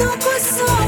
tanto sonho.